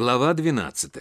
Глава 12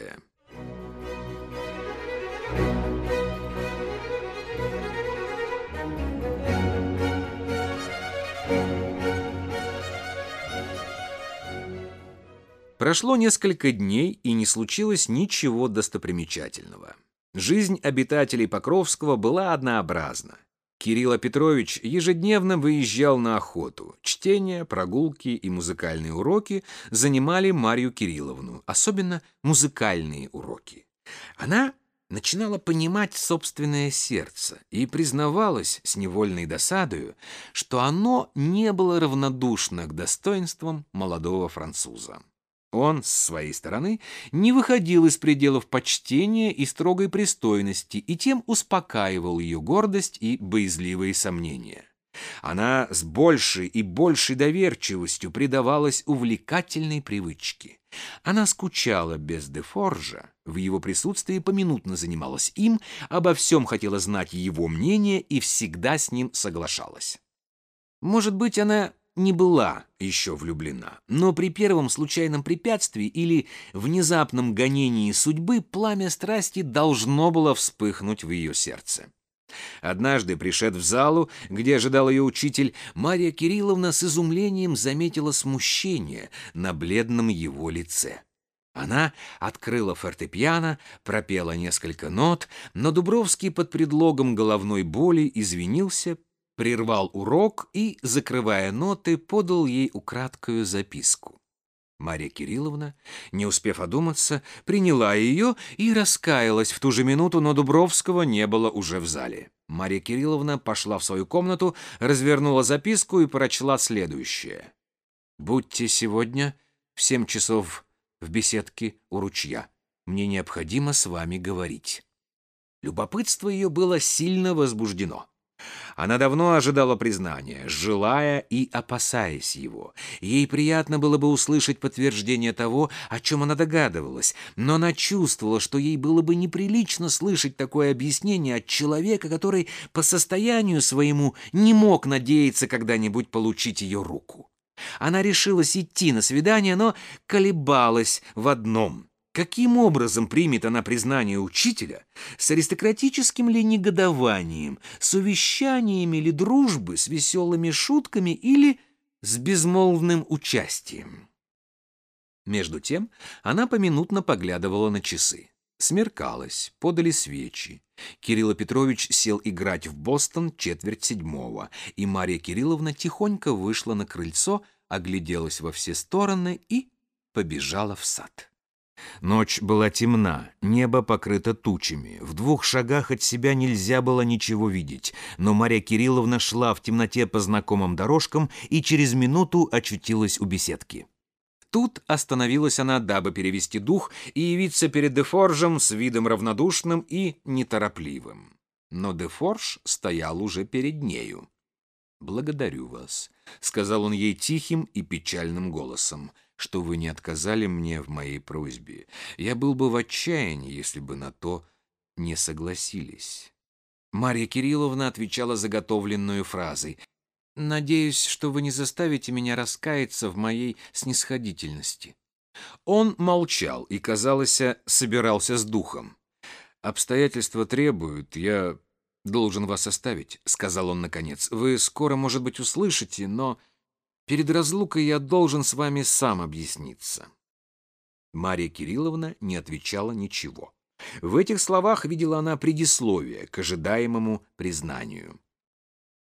Прошло несколько дней, и не случилось ничего достопримечательного. Жизнь обитателей Покровского была однообразна. Кирилл Петрович ежедневно выезжал на охоту. Чтение, прогулки и музыкальные уроки занимали Марию Кирилловну, особенно музыкальные уроки. Она начинала понимать собственное сердце и признавалась с невольной досадою, что оно не было равнодушно к достоинствам молодого француза. Он, с своей стороны, не выходил из пределов почтения и строгой пристойности и тем успокаивал ее гордость и боязливые сомнения. Она с большей и большей доверчивостью предавалась увлекательной привычке. Она скучала без Дефоржа, в его присутствии поминутно занималась им, обо всем хотела знать его мнение и всегда с ним соглашалась. Может быть, она не была еще влюблена, но при первом случайном препятствии или внезапном гонении судьбы пламя страсти должно было вспыхнуть в ее сердце. Однажды, пришед в залу, где ожидал ее учитель, Мария Кирилловна с изумлением заметила смущение на бледном его лице. Она открыла фортепиано, пропела несколько нот, но Дубровский под предлогом головной боли извинился, прервал урок и, закрывая ноты, подал ей украдкую записку. Мария Кирилловна, не успев одуматься, приняла ее и раскаялась в ту же минуту, но Дубровского не было уже в зале. Мария Кирилловна пошла в свою комнату, развернула записку и прочла следующее. «Будьте сегодня в семь часов в беседке у ручья. Мне необходимо с вами говорить». Любопытство ее было сильно возбуждено. Она давно ожидала признания, желая и опасаясь его. Ей приятно было бы услышать подтверждение того, о чем она догадывалась, но она чувствовала, что ей было бы неприлично слышать такое объяснение от человека, который по состоянию своему не мог надеяться когда-нибудь получить ее руку. Она решилась идти на свидание, но колебалась в одном — Каким образом примет она признание учителя? С аристократическим ли негодованием, с увещаниями или дружбы, с веселыми шутками или с безмолвным участием? Между тем она поминутно поглядывала на часы. Смеркалось, подали свечи. Кирилл Петрович сел играть в Бостон четверть седьмого, и Мария Кирилловна тихонько вышла на крыльцо, огляделась во все стороны и побежала в сад. Ночь была темна, небо покрыто тучами. В двух шагах от себя нельзя было ничего видеть, но Мария Кирилловна шла в темноте по знакомым дорожкам и через минуту очутилась у беседки. Тут остановилась она, дабы перевести дух и явиться перед Дефоржем с видом равнодушным и неторопливым. Но Дефорж стоял уже перед нею. «Благодарю вас», — сказал он ей тихим и печальным голосом что вы не отказали мне в моей просьбе. Я был бы в отчаянии, если бы на то не согласились». Марья Кирилловна отвечала заготовленную фразой. «Надеюсь, что вы не заставите меня раскаяться в моей снисходительности». Он молчал и, казалось, собирался с духом. «Обстоятельства требуют, я должен вас оставить», — сказал он наконец. «Вы скоро, может быть, услышите, но Перед разлукой я должен с вами сам объясниться». Мария Кирилловна не отвечала ничего. В этих словах видела она предисловие к ожидаемому признанию.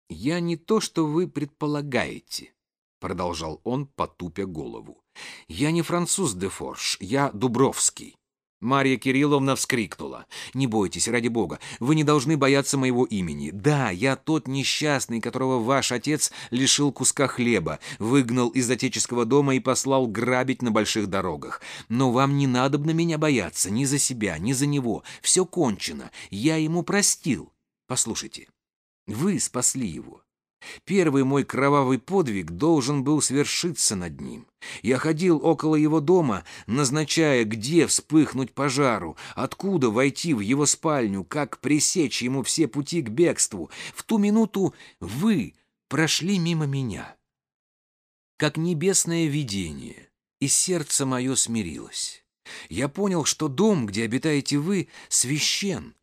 «Я не то, что вы предполагаете», — продолжал он, потупя голову. «Я не француз де Форш, я Дубровский. Марья Кирилловна вскрикнула. «Не бойтесь, ради бога, вы не должны бояться моего имени. Да, я тот несчастный, которого ваш отец лишил куска хлеба, выгнал из отеческого дома и послал грабить на больших дорогах. Но вам не надо на меня бояться, ни за себя, ни за него. Все кончено, я ему простил. Послушайте, вы спасли его. Первый мой кровавый подвиг должен был свершиться над ним. Я ходил около его дома, назначая, где вспыхнуть пожару, откуда войти в его спальню, как пресечь ему все пути к бегству. В ту минуту вы прошли мимо меня. Как небесное видение, и сердце мое смирилось. Я понял, что дом, где обитаете вы, священ,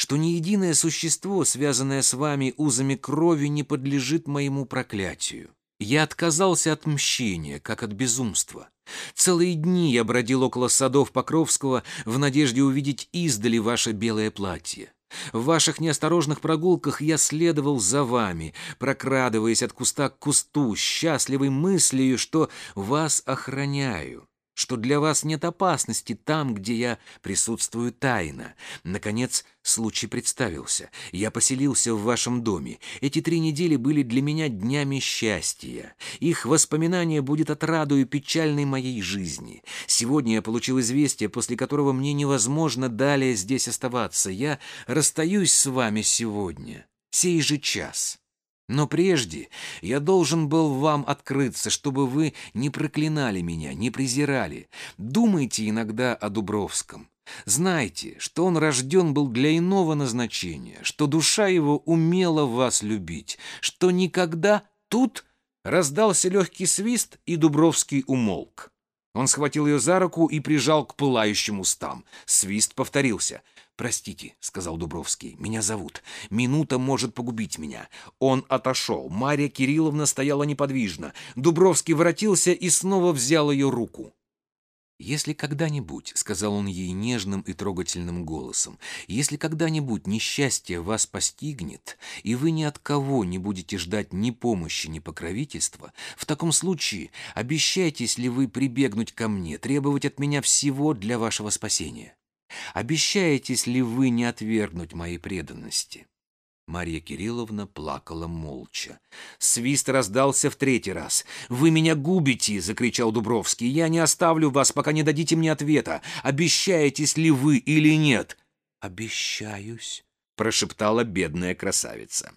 что ни единое существо, связанное с вами узами крови, не подлежит моему проклятию. Я отказался от мщения, как от безумства. Целые дни я бродил около садов Покровского в надежде увидеть издали ваше белое платье. В ваших неосторожных прогулках я следовал за вами, прокрадываясь от куста к кусту, счастливой мыслью, что вас охраняю что для вас нет опасности там, где я присутствую тайно. Наконец, случай представился. Я поселился в вашем доме. Эти три недели были для меня днями счастья. Их воспоминание будет отрадою печальной моей жизни. Сегодня я получил известие, после которого мне невозможно далее здесь оставаться. Я расстаюсь с вами сегодня, сей же час. Но прежде я должен был вам открыться, чтобы вы не проклинали меня, не презирали. Думайте иногда о Дубровском. Знайте, что он рожден был для иного назначения, что душа его умела вас любить, что никогда тут раздался легкий свист, и Дубровский умолк. Он схватил ее за руку и прижал к пылающим устам. Свист повторился. «Простите», — сказал Дубровский, — «меня зовут. Минута может погубить меня». Он отошел. Марья Кирилловна стояла неподвижно. Дубровский воротился и снова взял ее руку. «Если когда-нибудь», — сказал он ей нежным и трогательным голосом, «если когда-нибудь несчастье вас постигнет, и вы ни от кого не будете ждать ни помощи, ни покровительства, в таком случае обещайтесь ли вы прибегнуть ко мне, требовать от меня всего для вашего спасения? Обещаетесь ли вы не отвергнуть моей преданности?» Марья Кирилловна плакала молча. Свист раздался в третий раз. «Вы меня губите!» — закричал Дубровский. «Я не оставлю вас, пока не дадите мне ответа. Обещаетесь ли вы или нет?» «Обещаюсь», — прошептала бедная красавица.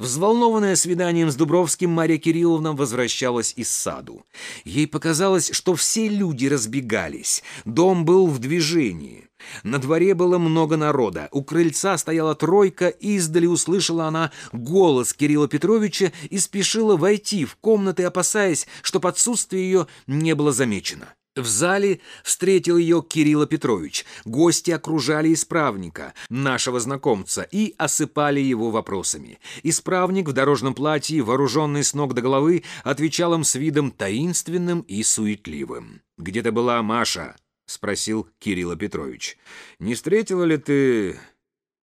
Взволнованная свиданием с Дубровским, Марья Кирилловна возвращалась из саду. Ей показалось, что все люди разбегались. Дом был в движении. На дворе было много народа. У крыльца стояла тройка, издали услышала она голос Кирилла Петровича и спешила войти в комнаты, опасаясь, что отсутствие ее не было замечено. В зале встретил ее Кирилл Петрович. Гости окружали исправника, нашего знакомца, и осыпали его вопросами. Исправник в дорожном платье, вооруженный с ног до головы, отвечал им с видом таинственным и суетливым. «Где-то была Маша?» — спросил Кирилл Петрович. «Не встретила ли ты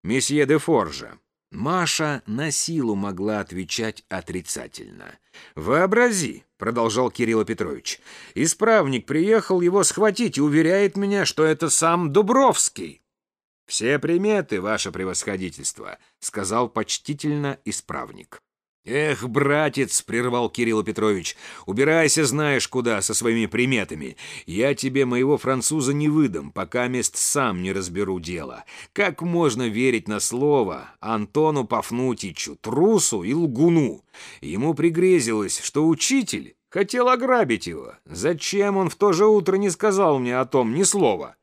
месье де Форжа?» Маша на силу могла отвечать отрицательно. «Вообрази», — продолжал Кирилл Петрович, — «исправник приехал его схватить и уверяет меня, что это сам Дубровский». «Все приметы, ваше превосходительство», — сказал почтительно исправник. «Эх, братец!» — прервал Кирилл Петрович. «Убирайся, знаешь куда, со своими приметами. Я тебе моего француза не выдам, пока мест сам не разберу дело. Как можно верить на слово Антону Пафнутичу, трусу и лгуну? Ему пригрезилось, что учитель хотел ограбить его. Зачем он в то же утро не сказал мне о том ни слова?»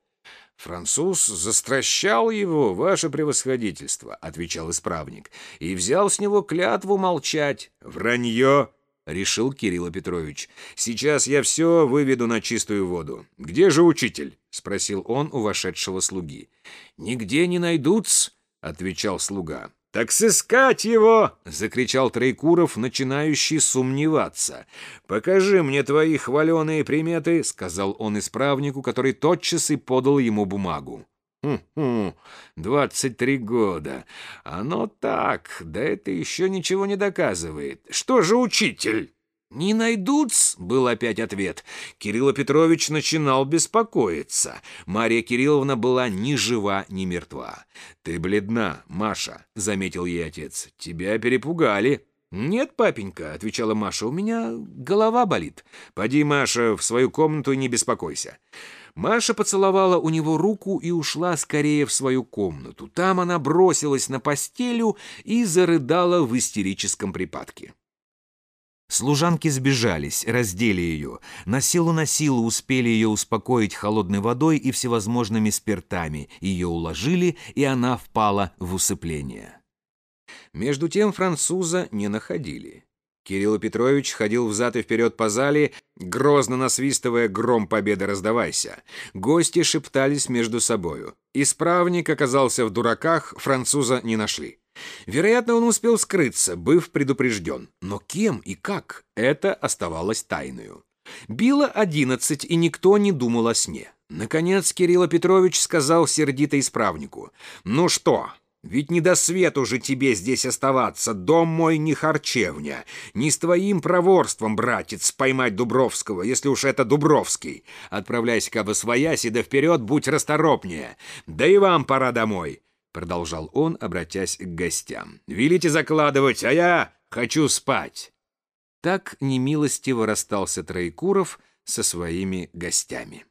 «Француз застращал его, ваше превосходительство», — отвечал исправник, «и взял с него клятву молчать. Вранье!» — решил Кирилл Петрович. «Сейчас я все выведу на чистую воду. Где же учитель?» — спросил он у вошедшего слуги. «Нигде не найдутся», — отвечал слуга. «Так сыскать его!» — закричал Троекуров, начинающий сомневаться. «Покажи мне твои хваленые приметы», — сказал он исправнику, который тотчас и подал ему бумагу. «Хм-хм, двадцать три года. Оно так, да это еще ничего не доказывает. Что же учитель?» «Не найдутся», — был опять ответ. Кирилл Петрович начинал беспокоиться. Мария Кирилловна была ни жива, ни мертва. «Ты бледна, Маша», — заметил ей отец. «Тебя перепугали». «Нет, папенька», — отвечала Маша, — «у меня голова болит». «Поди, Маша, в свою комнату и не беспокойся». Маша поцеловала у него руку и ушла скорее в свою комнату. Там она бросилась на постелю и зарыдала в истерическом припадке. Служанки сбежались, раздели ее. На силу на силу успели ее успокоить холодной водой и всевозможными спиртами. Ее уложили, и она впала в усыпление. Между тем француза не находили. Кирилл Петрович ходил взад и вперед по зале, грозно насвистывая «Гром победы раздавайся». Гости шептались между собою. Исправник оказался в дураках, француза не нашли. Вероятно, он успел скрыться, быв предупрежден. Но кем и как, это оставалось тайною. Било одиннадцать, и никто не думал о сне. Наконец Кирилл Петрович сказал сердито исправнику. «Ну что, ведь не до свету же тебе здесь оставаться, дом мой не харчевня. Не с твоим проворством, братец, поймать Дубровского, если уж это Дубровский. Отправляйся-ка во своясь и да вперед будь расторопнее. Да и вам пора домой», — продолжал он, обратясь к гостям. «Велите закладывать, а я хочу спать». Так немилостиво расстался Троекуров со своими гостями.